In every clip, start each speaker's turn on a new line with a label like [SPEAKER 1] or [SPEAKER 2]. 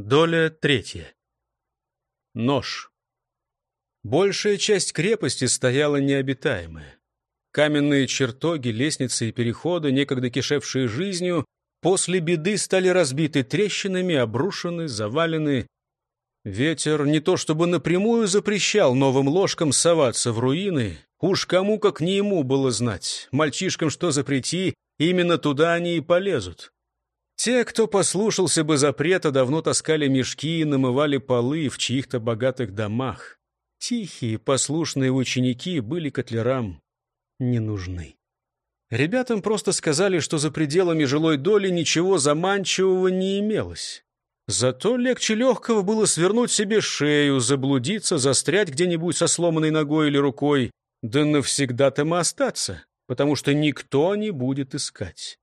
[SPEAKER 1] Доля третья. Нож. Большая часть крепости стояла необитаемая. Каменные чертоги, лестницы и переходы, некогда кишевшие жизнью, после беды стали разбиты трещинами, обрушены, завалены. Ветер не то чтобы напрямую запрещал новым ложкам соваться в руины, уж кому как не ему было знать, мальчишкам что запрети, именно туда они и полезут. Те, кто послушался бы запрета, давно таскали мешки и намывали полы в чьих-то богатых домах. Тихие, послушные ученики были котлерам не нужны. Ребятам просто сказали, что за пределами жилой доли ничего заманчивого не имелось. Зато легче легкого было свернуть себе шею, заблудиться, застрять где-нибудь со сломанной ногой или рукой, да навсегда там остаться, потому что никто не будет искать.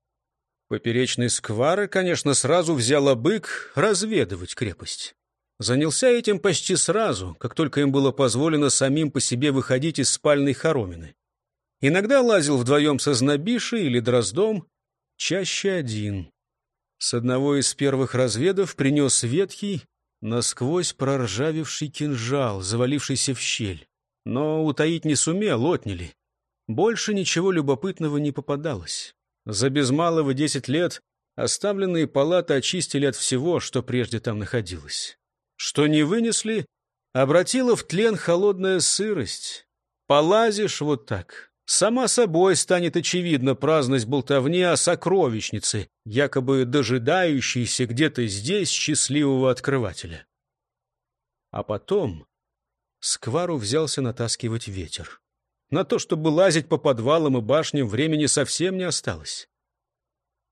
[SPEAKER 1] Поперечный сквары, конечно, сразу взял бык разведывать крепость. Занялся этим почти сразу, как только им было позволено самим по себе выходить из спальной хоромины. Иногда лазил вдвоем со знобишей или дроздом, чаще один. С одного из первых разведов принес ветхий, насквозь проржавевший кинжал, завалившийся в щель. Но утаить не сумел, отняли. Больше ничего любопытного не попадалось. За без малого десять лет оставленные палаты очистили от всего, что прежде там находилось. Что не вынесли, обратила в тлен холодная сырость. Полазишь вот так. Сама собой станет очевидна праздность болтовни о сокровищнице, якобы дожидающейся где-то здесь счастливого открывателя. А потом Сквару взялся натаскивать ветер. На то, чтобы лазить по подвалам и башням, времени совсем не осталось.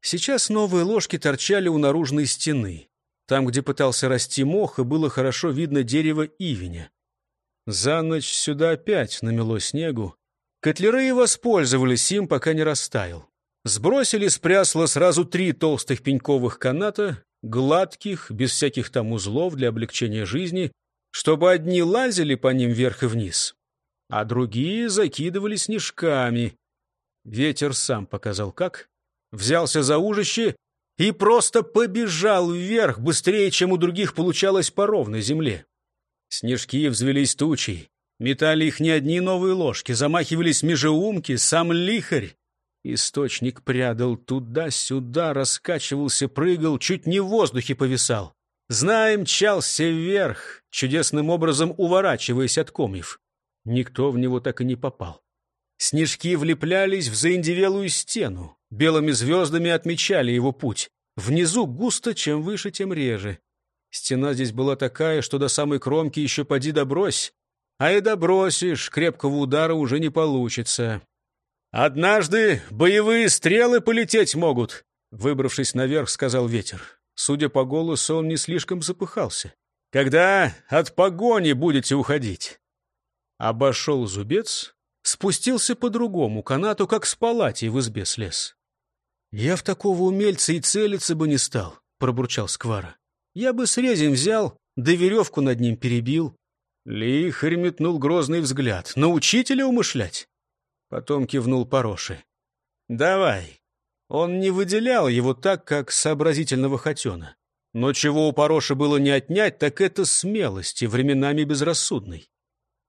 [SPEAKER 1] Сейчас новые ложки торчали у наружной стены, там, где пытался расти мох, и было хорошо видно дерево ивеня. За ночь сюда опять намело снегу. Котлеры и воспользовались им, пока не растаял. Сбросили с прясла сразу три толстых пеньковых каната, гладких, без всяких там узлов для облегчения жизни, чтобы одни лазили по ним вверх и вниз, а другие закидывали снежками. Ветер сам показал как, взялся за ужище и просто побежал вверх быстрее, чем у других получалось по ровной земле. Снежки взвелись тучей, метали их не одни новые ложки, замахивались межеумки, сам лихарь. Источник прядал туда-сюда, раскачивался, прыгал, чуть не в воздухе повисал. Знаем, мчался вверх, чудесным образом уворачиваясь от комьев. Никто в него так и не попал. Снежки влеплялись в заиндевелую стену, белыми звездами отмечали его путь. Внизу густо, чем выше, тем реже. Стена здесь была такая, что до самой кромки еще поди добрось. А и добросишь, крепкого удара уже не получится. «Однажды боевые стрелы полететь могут», — выбравшись наверх, сказал ветер. Судя по голосу, он не слишком запыхался. «Когда от погони будете уходить?» Обошел зубец, спустился по другому канату, как с палати в избе слез. «Я в такого умельца и целиться бы не стал», — пробурчал Сквара. «Я бы срезень взял, да веревку над ним перебил». Лихарь метнул грозный взгляд. «На учителя умышлять?» Потом кивнул Пороши. «Давай». Он не выделял его так, как сообразительного хотена. Но чего у Пороши было не отнять, так это смелости, временами безрассудной.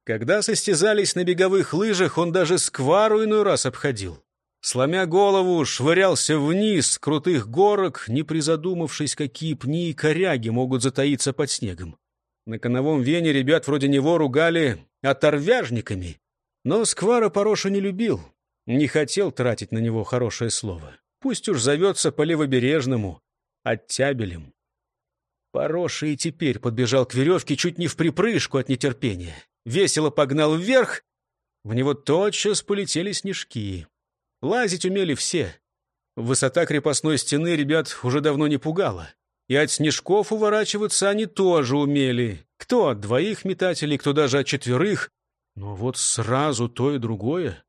[SPEAKER 1] Когда состязались на беговых лыжах, он даже сквару иной раз обходил. Сломя голову, швырялся вниз с крутых горок, не призадумавшись, какие пни и коряги могут затаиться под снегом. На коновом вене ребят вроде него ругали оторвяжниками. Но Сквара Пороша не любил, не хотел тратить на него хорошее слово. Пусть уж зовется по левобережному, оттябелем. Пороша и теперь подбежал к веревке чуть не в припрыжку от нетерпения весело погнал вверх, в него тотчас полетели снежки. Лазить умели все. Высота крепостной стены ребят уже давно не пугала. И от снежков уворачиваться они тоже умели. Кто от двоих метателей, кто даже от четверых. Но вот сразу то и другое.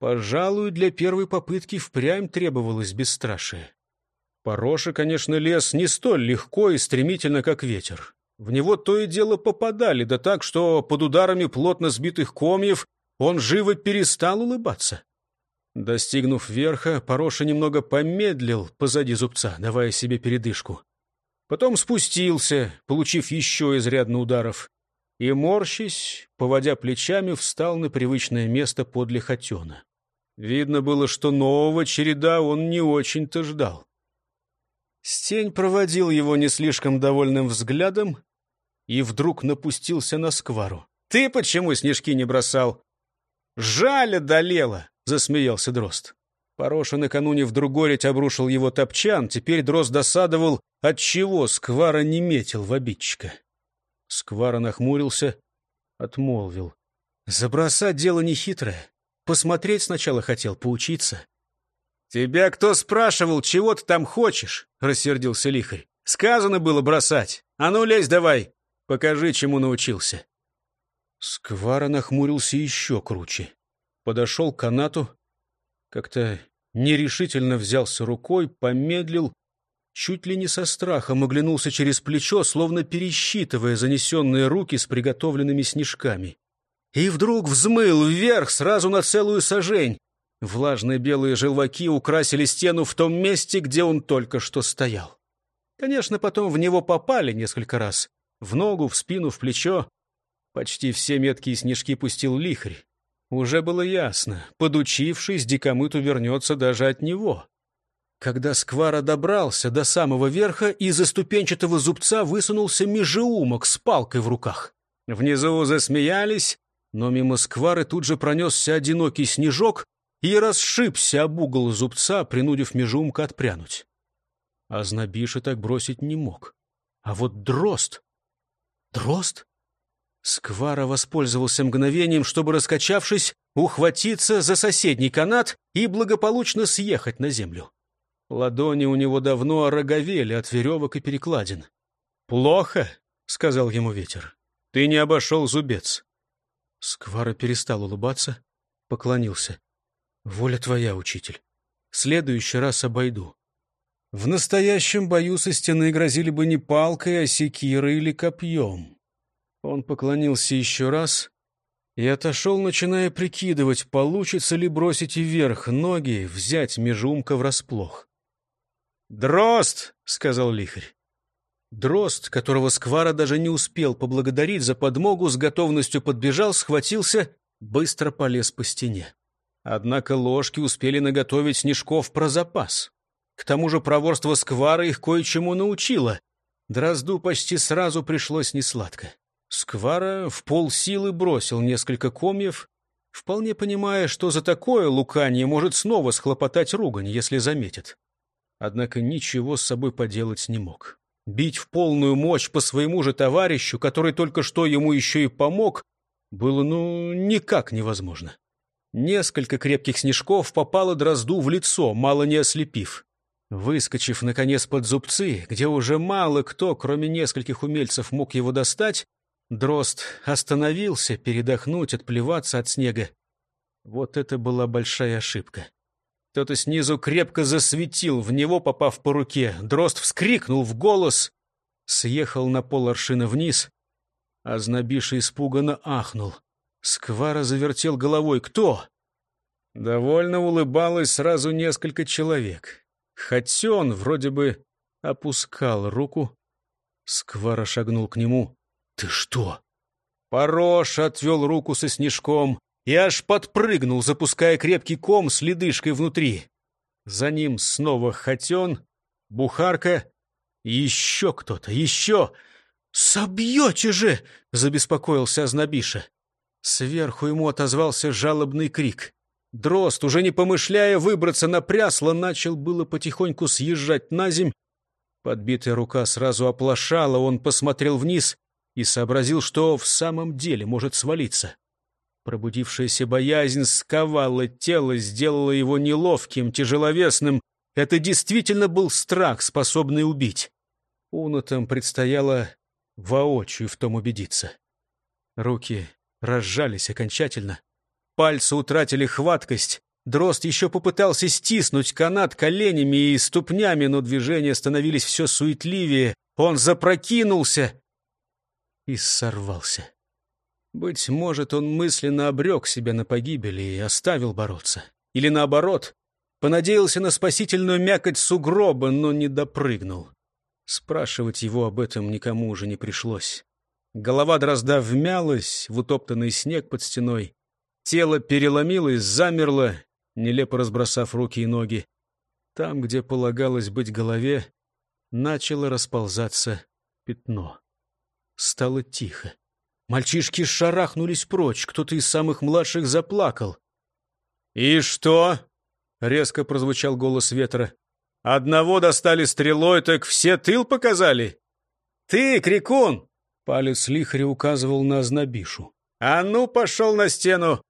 [SPEAKER 1] Пожалуй, для первой попытки впрямь требовалось бесстрашие. Пороша, конечно, лес не столь легко и стремительно, как ветер. В него то и дело попадали, да так, что под ударами плотно сбитых комьев он живо перестал улыбаться. Достигнув верха, Пороша немного помедлил позади зубца, давая себе передышку. Потом спустился, получив еще изрядно ударов, и, морщись, поводя плечами, встал на привычное место подле Хотена. Видно было, что нового череда он не очень-то ждал. Стень проводил его не слишком довольным взглядом и вдруг напустился на сквару. «Ты почему снежки не бросал?» «Жаль одолела!» — засмеялся Дрозд. Пороша накануне в другорить обрушил его топчан, теперь Дрозд досадовал, отчего Сквара не метил в обидчика. Сквара нахмурился, отмолвил. «Забросать дело нехитрое. Посмотреть сначала хотел, поучиться». «Тебя кто спрашивал, чего ты там хочешь?» — рассердился лихарь. «Сказано было бросать. А ну, лезь давай, покажи, чему научился». Сквара нахмурился еще круче. Подошел к канату, как-то нерешительно взялся рукой, помедлил, чуть ли не со страхом оглянулся через плечо, словно пересчитывая занесенные руки с приготовленными снежками. И вдруг взмыл вверх сразу на целую сажень. Влажные белые желваки украсили стену в том месте, где он только что стоял. Конечно, потом в него попали несколько раз. В ногу, в спину, в плечо. Почти все меткие снежки пустил лихрь. Уже было ясно, подучившись, дикомыту вернется даже от него. Когда Сквара добрался до самого верха, из-за ступенчатого зубца высунулся межеумок с палкой в руках. Внизу засмеялись, но мимо Сквары тут же пронесся одинокий снежок и расшибся об угол зубца, принудив межеумка отпрянуть. А Знобиша так бросить не мог. А вот дрозд... Дрозд? Сквара воспользовался мгновением, чтобы, раскачавшись, ухватиться за соседний канат и благополучно съехать на землю. Ладони у него давно ороговели от веревок и перекладин. «Плохо», — сказал ему ветер. «Ты не обошел зубец». Сквара перестал улыбаться, поклонился. «Воля твоя, учитель. Следующий раз обойду. В настоящем бою со стены грозили бы не палкой, а секирой или копьем». Он поклонился еще раз и отошел, начиная прикидывать, получится ли бросить вверх ноги, взять межумка врасплох. «Дрозд!» — сказал лихарь. Дрозд, которого Сквара даже не успел поблагодарить за подмогу, с готовностью подбежал, схватился, быстро полез по стене. Однако ложки успели наготовить снежков про запас. К тому же проворство Сквара их кое-чему научило. Дрозду почти сразу пришлось несладко. Сквара в полсилы бросил несколько комьев, вполне понимая, что за такое луканье может снова схлопотать ругань, если заметит однако ничего с собой поделать не мог. Бить в полную мощь по своему же товарищу, который только что ему еще и помог, было, ну, никак невозможно. Несколько крепких снежков попало дрозду в лицо, мало не ослепив. Выскочив, наконец, под зубцы, где уже мало кто, кроме нескольких умельцев, мог его достать, дрозд остановился передохнуть, отплеваться от снега. Вот это была большая ошибка. Кто-то снизу крепко засветил, в него попав по руке. Дрозд вскрикнул в голос, съехал на пол аршина вниз, а знобиша испуганно ахнул. Сквара завертел головой. «Кто?» Довольно улыбалось сразу несколько человек. Хотя он вроде бы опускал руку. Сквара шагнул к нему. «Ты что?» Порош отвел руку со снежком и аж подпрыгнул, запуская крепкий ком с ледышкой внутри. За ним снова Хотен, Бухарка еще кто-то, еще. «Собьете же!» — забеспокоился Азнабиша. Сверху ему отозвался жалобный крик. Дрозд, уже не помышляя выбраться на прясло, начал было потихоньку съезжать на земь. Подбитая рука сразу оплошала, он посмотрел вниз и сообразил, что в самом деле может свалиться. Пробудившаяся боязнь сковала тело, сделала его неловким, тяжеловесным. Это действительно был страх, способный убить. Унутам предстояло воочию в том убедиться. Руки разжались окончательно. Пальцы утратили хваткость. Дрозд еще попытался стиснуть канат коленями и ступнями, но движения становились все суетливее. Он запрокинулся и сорвался. Быть может, он мысленно обрек себя на погибель и оставил бороться. Или наоборот, понадеялся на спасительную мякоть сугроба, но не допрыгнул. Спрашивать его об этом никому уже не пришлось. Голова дрозда вмялась в утоптанный снег под стеной. Тело переломилось, замерло, нелепо разбросав руки и ноги. Там, где полагалось быть голове, начало расползаться пятно. Стало тихо. Мальчишки шарахнулись прочь, кто-то из самых младших заплакал. «И что?» — резко прозвучал голос ветра. «Одного достали стрелой, так все тыл показали?» «Ты, крикун!» — палец лихаря указывал на Азнабишу. «А ну, пошел на стену!»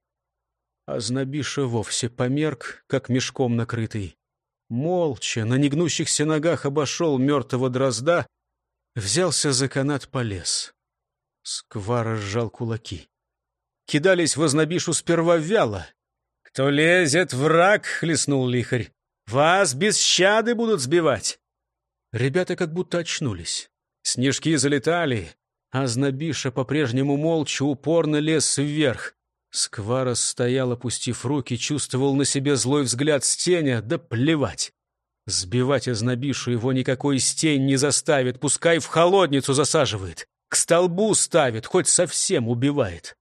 [SPEAKER 1] Азнабиша вовсе померк, как мешком накрытый. Молча, на негнущихся ногах обошел мертвого дрозда, взялся за канат полез. Сквара сжал кулаки. Кидались в Азнабишу сперва вяло. «Кто лезет, враг!» — хлестнул лихарь. «Вас без щады будут сбивать!» Ребята как будто очнулись. Снежки залетали, а Знобиша по-прежнему молча упорно лез вверх. Сквара стоял, опустив руки, чувствовал на себе злой взгляд стеня, да плевать. Сбивать Ознобишу его никакой стень не заставит, пускай в холодницу засаживает. К столбу ставит, хоть совсем убивает.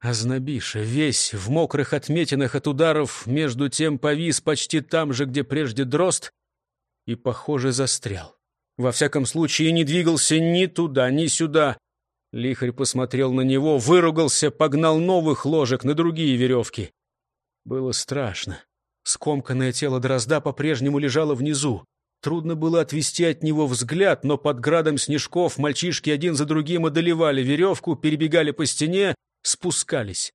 [SPEAKER 1] Азнабиша, весь в мокрых отметинах от ударов, между тем повис почти там же, где прежде дрозд, и, похоже, застрял. Во всяком случае, не двигался ни туда, ни сюда. Лихарь посмотрел на него, выругался, погнал новых ложек на другие веревки. Было страшно. Скомканное тело дрозда по-прежнему лежало внизу. Трудно было отвести от него взгляд, но под градом снежков мальчишки один за другим одолевали веревку, перебегали по стене, спускались.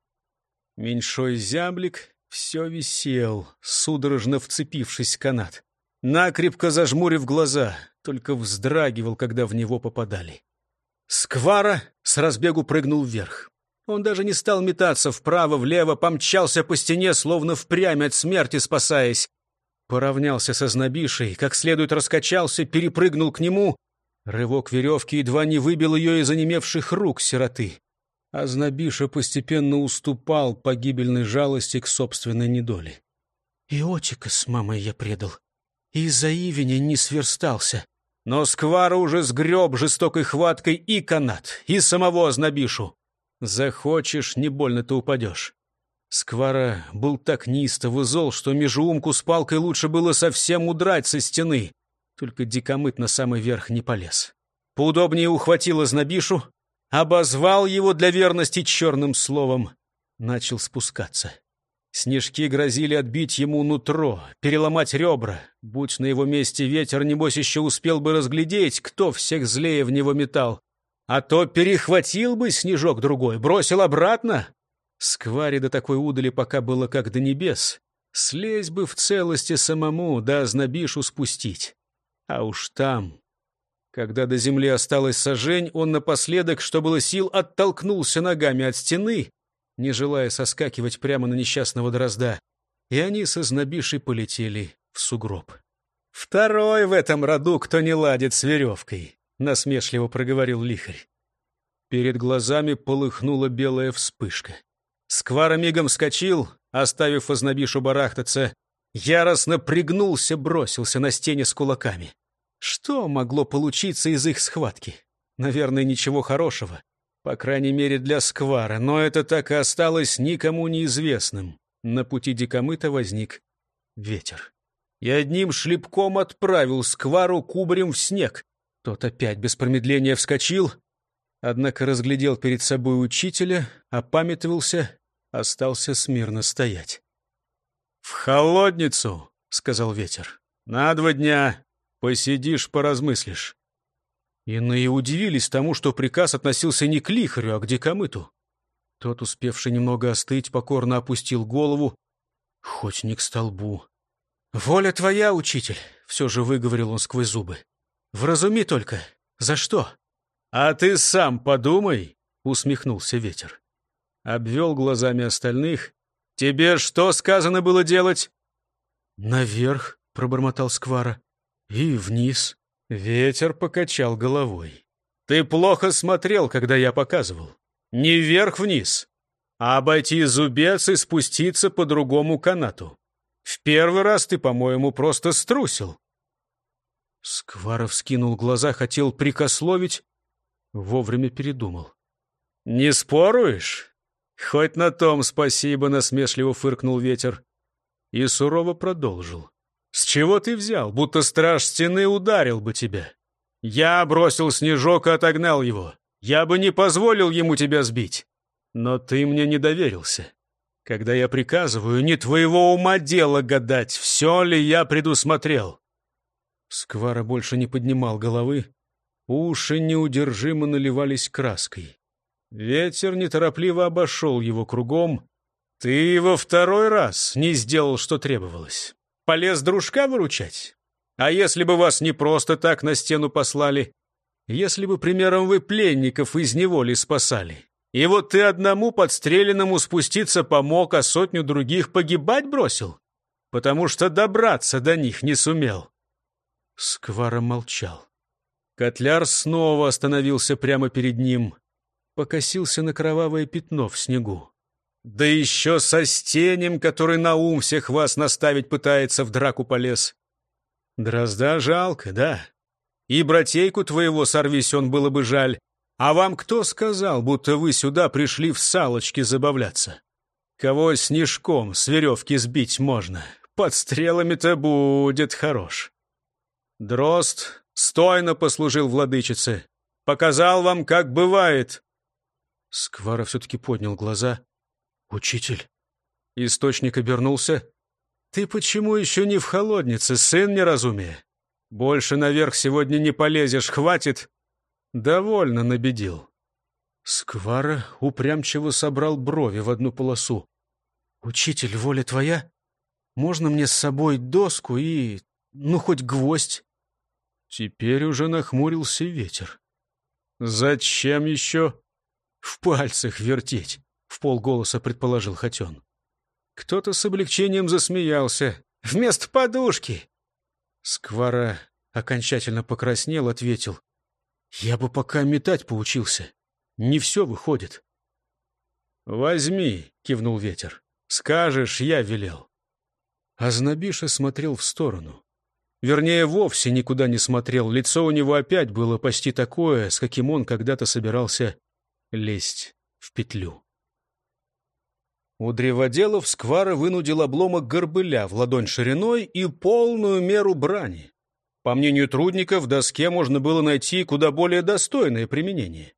[SPEAKER 1] Меньшой зяблик все висел, судорожно вцепившись в канат. Накрепко зажмурив глаза, только вздрагивал, когда в него попадали. Сквара с разбегу прыгнул вверх. Он даже не стал метаться вправо-влево, помчался по стене, словно впрямь от смерти спасаясь. Поравнялся со знобишей, как следует раскачался, перепрыгнул к нему. Рывок веревки едва не выбил ее из онемевших рук сироты. А знобиша постепенно уступал погибельной жалости к собственной недоле. «Иотика с мамой я предал, и из-за ивеня не сверстался». Но Сквара уже сгреб жестокой хваткой и канат, и самого знобишу. Захочешь, не больно ты упадешь. Сквара был так неистово зол, что межуумку с палкой лучше было совсем удрать со стены. Только дикомыт на самый верх не полез. Поудобнее ухватил Знобишу, обозвал его для верности черным словом, начал спускаться. Снежки грозили отбить ему нутро, переломать ребра. Будь на его месте ветер, небось, еще успел бы разглядеть, кто всех злее в него метал. А то перехватил бы снежок другой, бросил обратно, Сквари до такой удали пока было как до небес. Слезь бы в целости самому, да ознобишу спустить. А уж там... Когда до земли осталось сожень, он напоследок, что было сил, оттолкнулся ногами от стены, не желая соскакивать прямо на несчастного дрозда, и они со знобишей полетели в сугроб. «Второй в этом роду, кто не ладит с веревкой», — насмешливо проговорил лихарь. Перед глазами полыхнула белая вспышка. Сквара мигом вскочил, оставив ознобишу барахтаться. Яростно пригнулся, бросился на стене с кулаками. Что могло получиться из их схватки? Наверное, ничего хорошего. По крайней мере, для Сквара, но это так и осталось никому неизвестным. На пути дикомыта возник ветер. И одним шлепком отправил Сквару кубарем в снег. Тот опять без промедления вскочил, однако разглядел перед собой учителя, опамятовался остался смирно стоять. «В холодницу!» — сказал ветер. «На два дня посидишь, поразмыслишь». Иные удивились тому, что приказ относился не к лихарю, а к дикомыту. Тот, успевший немного остыть, покорно опустил голову, хоть не к столбу. «Воля твоя, учитель!» — все же выговорил он сквозь зубы. «Вразуми только, за что?» «А ты сам подумай!» — усмехнулся ветер обвел глазами остальных. «Тебе что сказано было делать?» «Наверх», — пробормотал Сквара, — «и вниз». Ветер покачал головой. «Ты плохо смотрел, когда я показывал. Не вверх-вниз, а обойти зубец и спуститься по другому канату. В первый раз ты, по-моему, просто струсил». Скваров скинул глаза, хотел прикословить, вовремя передумал. «Не споруешь? Хоть на том спасибо», — насмешливо фыркнул ветер. И сурово продолжил. «С чего ты взял, будто страж стены ударил бы тебя? Я бросил снежок и отогнал его. Я бы не позволил ему тебя сбить. Но ты мне не доверился. Когда я приказываю, не твоего ума дело гадать, все ли я предусмотрел. Сквара больше не поднимал головы. Уши неудержимо наливались краской. Ветер неторопливо обошел его кругом. Ты во второй раз не сделал, что требовалось. Полез дружка выручать? А если бы вас не просто так на стену послали? Если бы, примером, вы пленников из неволи спасали? И вот ты одному подстреленному спуститься помог, а сотню других погибать бросил? Потому что добраться до них не сумел. Сквара молчал. Котляр снова остановился прямо перед ним. Покосился на кровавое пятно в снегу. Да еще со стенем, который на ум всех вас наставить пытается, в драку полез. Дрозда жалко, да. И братейку твоего сорвись он было бы жаль. А вам кто сказал, будто вы сюда пришли в салочки забавляться? Кого снежком с веревки сбить можно? Под стрелами-то будет хорош. Дрозд стойно послужил владычице. Показал вам, как бывает. Сквара все-таки поднял глаза. «Учитель?» Источник обернулся. «Ты почему еще не в холоднице, сын неразумия? Больше наверх сегодня не полезешь, хватит!» Довольно набедил. Сквара упрямчиво собрал брови в одну полосу. «Учитель, воля твоя? Можно мне с собой доску и... ну, хоть гвоздь?» Теперь уже нахмурился ветер. «Зачем еще?» «В пальцах вертеть», — в полголоса предположил Хотен. Кто-то с облегчением засмеялся. «Вместо подушки!» Сквара окончательно покраснел, ответил. Я бы пока метать поучился. Не все выходит. «Возьми», — кивнул ветер. «Скажешь, я велел». Азнабиша смотрел в сторону. Вернее, вовсе никуда не смотрел. Лицо у него опять было почти такое, с каким он когда-то собирался лезть в петлю. У древоделов Сквара вынудил обломок горбыля в ладонь шириной и полную меру брани. По мнению трудников, доске можно было найти куда более достойное применение.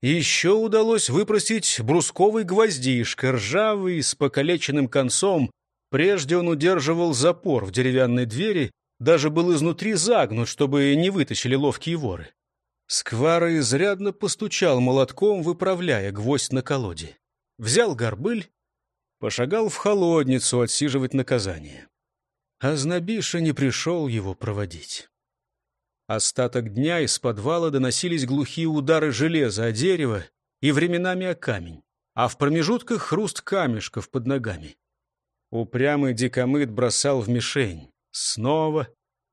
[SPEAKER 1] Еще удалось выпросить брусковый гвоздишко, ржавый, с покалеченным концом. Прежде он удерживал запор в деревянной двери, даже был изнутри загнут, чтобы не вытащили ловкие воры. Сквара изрядно постучал молотком, выправляя гвоздь на колоде. Взял горбыль, пошагал в холодницу отсиживать наказание а Знобиша не пришел его проводить. Остаток дня из подвала доносились глухие удары железа о дерево и временами о камень, а в промежутках хруст камешков под ногами. Упрямый дикомыт бросал в мишень. Снова,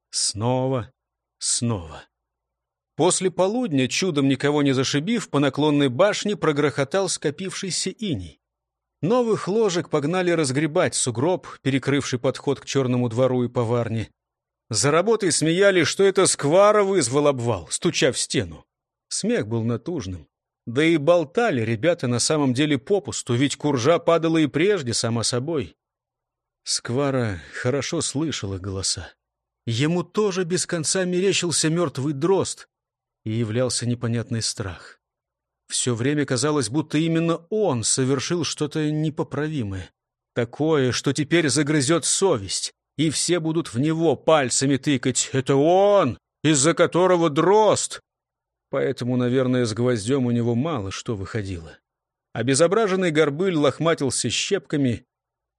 [SPEAKER 1] снова, снова. После полудня, чудом никого не зашибив, по наклонной башне прогрохотал скопившийся иней. Новых ложек погнали разгребать сугроб, перекрывший подход к черному двору и поварне. За работой смеяли, что это сквара вызвал обвал, стуча в стену. Смех был натужным. Да и болтали ребята на самом деле попусту, ведь куржа падала и прежде, сама собой. Сквара хорошо слышала голоса. Ему тоже без конца мерещился мертвый дрозд, и являлся непонятный страх. Все время казалось, будто именно он совершил что-то непоправимое. Такое, что теперь загрызет совесть, и все будут в него пальцами тыкать. Это он, из-за которого дрозд. Поэтому, наверное, с гвоздем у него мало что выходило. Обезображенный горбыль лохматился щепками,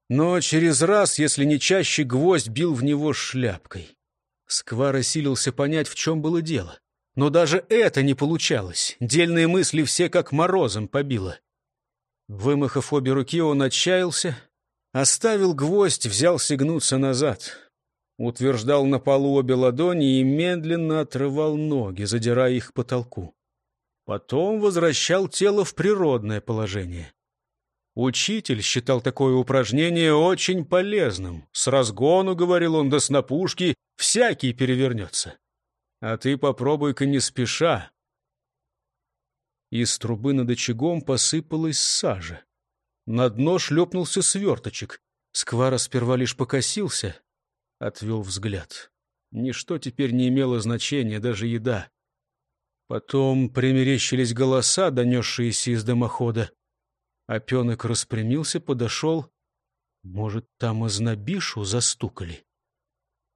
[SPEAKER 1] но через раз, если не чаще, гвоздь бил в него шляпкой. Сквара силился понять, в чем было дело. Но даже это не получалось. Дельные мысли все как морозом побило. Вымахав обе руки, он отчаялся, оставил гвоздь, взялся гнуться назад. Утверждал на полу обе ладони и медленно отрывал ноги, задирая их к потолку. Потом возвращал тело в природное положение. Учитель считал такое упражнение очень полезным. С разгону, говорил он, до снопушки, всякий перевернется. А ты попробуй-ка не спеша. Из трубы над очагом посыпалась сажа. На дно шлепнулся сверточек. Сквара сперва лишь покосился, отвел взгляд. Ничто теперь не имело значения, даже еда. Потом примерещились голоса, донесшиеся из дымохода. Опенок распрямился, подошел. Может, там ознобишу застукали?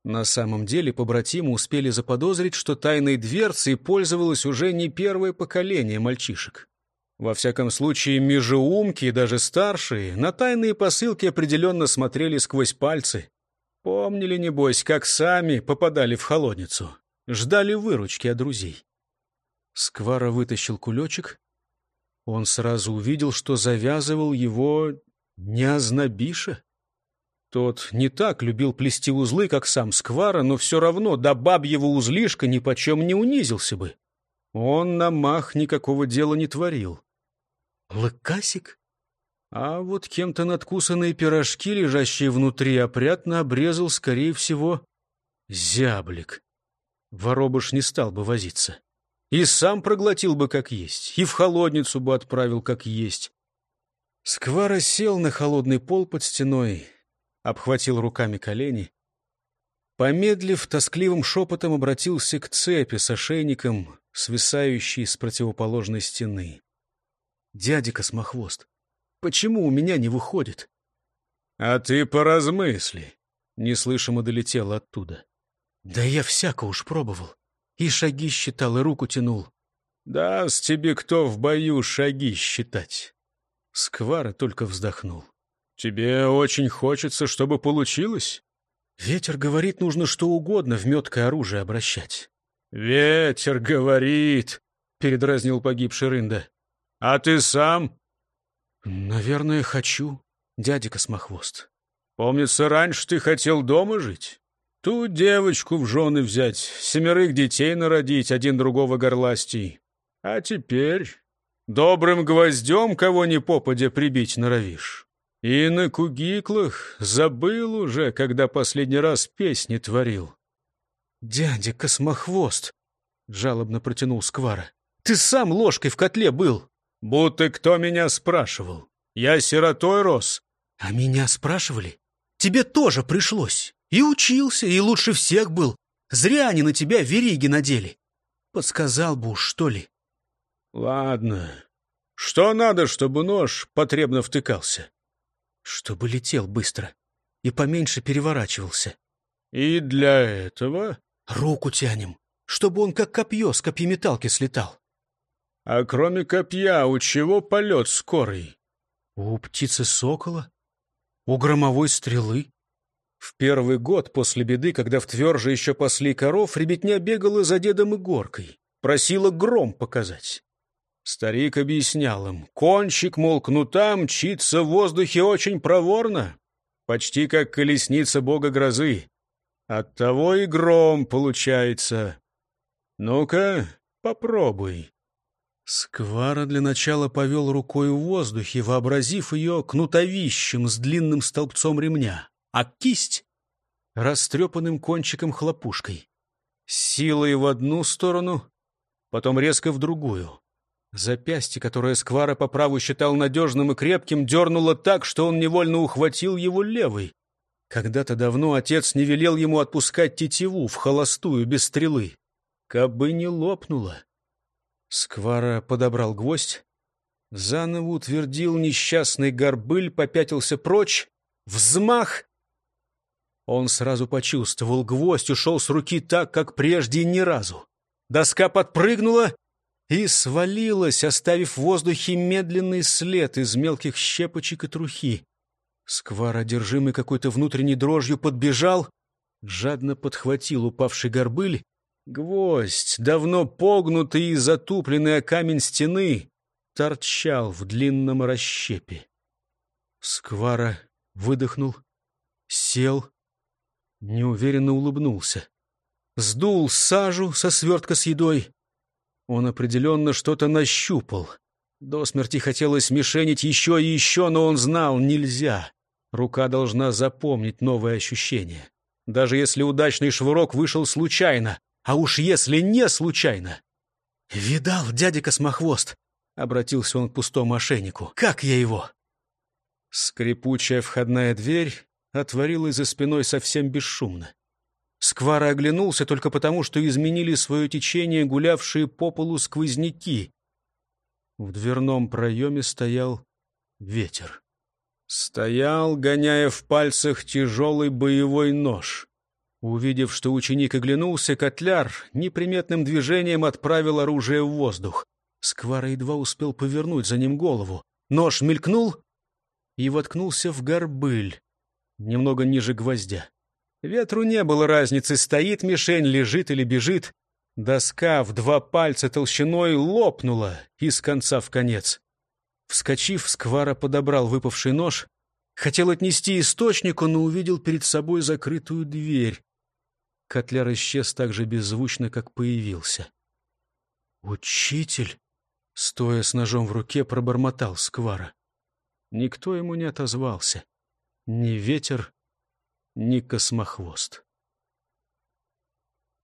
[SPEAKER 1] На самом деле побратимы успели заподозрить, что тайной дверцей пользовалось уже не первое поколение мальчишек. Во всяком случае, межеумки, даже старшие, на тайные посылки определенно смотрели сквозь пальцы. Помнили, небось, как сами попадали в холодницу. Ждали выручки от друзей. Сквара вытащил кулечек. Он сразу увидел, что завязывал его не ознобиша. Тот не так любил плести узлы, как сам Сквара, но все равно до бабьего узлишка ни почем не унизился бы. Он на мах никакого дела не творил. Лыкасик? А вот кем-то надкусанные пирожки, лежащие внутри, опрятно обрезал, скорее всего, зяблик. Воробыш не стал бы возиться. И сам проглотил бы как есть, и в холодницу бы отправил как есть. Сквара сел на холодный пол под стеной, обхватил руками колени. Помедлив, тоскливым шепотом обратился к цепи с ошейником, свисающей с противоположной стены. «Дядя Космохвост, почему у меня не выходит?» «А ты поразмысли», — неслышимо долетело оттуда. «Да я всяко уж пробовал. И шаги считал, и руку тянул». «Даст тебе кто в бою шаги считать?» Сквара только вздохнул. «Тебе очень хочется, чтобы получилось?» «Ветер говорит, нужно что угодно в меткое оружие обращать». «Ветер говорит», — передразнил погибший Рында. «А ты сам?» «Наверное, хочу, дядя Космохвост». «Помнится, раньше ты хотел дома жить? Ту девочку в жены взять, семерых детей народить, один другого горластей. А теперь добрым гвоздем кого ни попадя прибить норовишь. И на кугиклах забыл уже, когда последний раз песни творил». «Дядя Космохвост!» — жалобно протянул Сквара. «Ты сам ложкой в котле был!» Будто кто меня спрашивал. Я сиротой рос. А меня спрашивали? Тебе тоже пришлось. И учился, и лучше всех был. Зря они на тебя вериги надели. Подсказал бы уж, что ли. Ладно. Что надо, чтобы нож потребно втыкался? Чтобы летел быстро и поменьше переворачивался. И для этого? Руку тянем, чтобы он как копье с копьеметалки слетал. А кроме копья, у чего полет скорый? У птицы сокола? У громовой стрелы? В первый год после беды, когда в тверже еще пасли коров, ребятня бегала за дедом и горкой, просила гром показать. Старик объяснял им, кончик, мол, кнута мчится в воздухе очень проворно, почти как колесница бога грозы. Оттого и гром получается. Ну-ка, попробуй. Сквара для начала повел рукой в воздухе, вообразив ее кнутовищем с длинным столбцом ремня, а кисть — растрепанным кончиком хлопушкой. Силой в одну сторону, потом резко в другую. Запястье, которое Сквара по праву считал надежным и крепким, дернуло так, что он невольно ухватил его левой. Когда-то давно отец не велел ему отпускать тетиву в холостую без стрелы. Кабы не лопнуло. Сквара подобрал гвоздь, заново утвердил несчастный горбыль, попятился прочь. Взмах! Он сразу почувствовал, гвоздь ушел с руки так, как прежде ни разу. Доска подпрыгнула и свалилась, оставив в воздухе медленный след из мелких щепочек и трухи. Сквар, одержимый какой-то внутренней дрожью, подбежал, жадно подхватил упавший горбыль Гвоздь, давно погнутый и затупленный о камень стены, торчал в длинном расщепе. Сквара выдохнул, сел, неуверенно улыбнулся. Сдул сажу со свертка с едой. Он определенно что-то нащупал. До смерти хотелось мишенить еще и еще, но он знал — нельзя. Рука должна запомнить новое ощущение. Даже если удачный швырок вышел случайно — А уж если не случайно... «Видал, дядя Космохвост?» — обратился он к пустому мошеннику. «Как я его?» Скрипучая входная дверь отворилась за спиной совсем бесшумно. Сквара оглянулся только потому, что изменили свое течение гулявшие по полу сквозняки. В дверном проеме стоял ветер. Стоял, гоняя в пальцах тяжелый боевой нож. Увидев, что ученик оглянулся, котляр неприметным движением отправил оружие в воздух. Сквара едва успел повернуть за ним голову. Нож мелькнул и воткнулся в горбыль, немного ниже гвоздя. Ветру не было разницы, стоит мишень, лежит или бежит. Доска в два пальца толщиной лопнула из конца в конец. Вскочив, Сквара подобрал выпавший нож. Хотел отнести источнику, но увидел перед собой закрытую дверь. Котляр исчез так же беззвучно, как появился. «Учитель!» — стоя с ножом в руке, пробормотал Сквара. Никто ему не отозвался. Ни ветер, ни космохвост.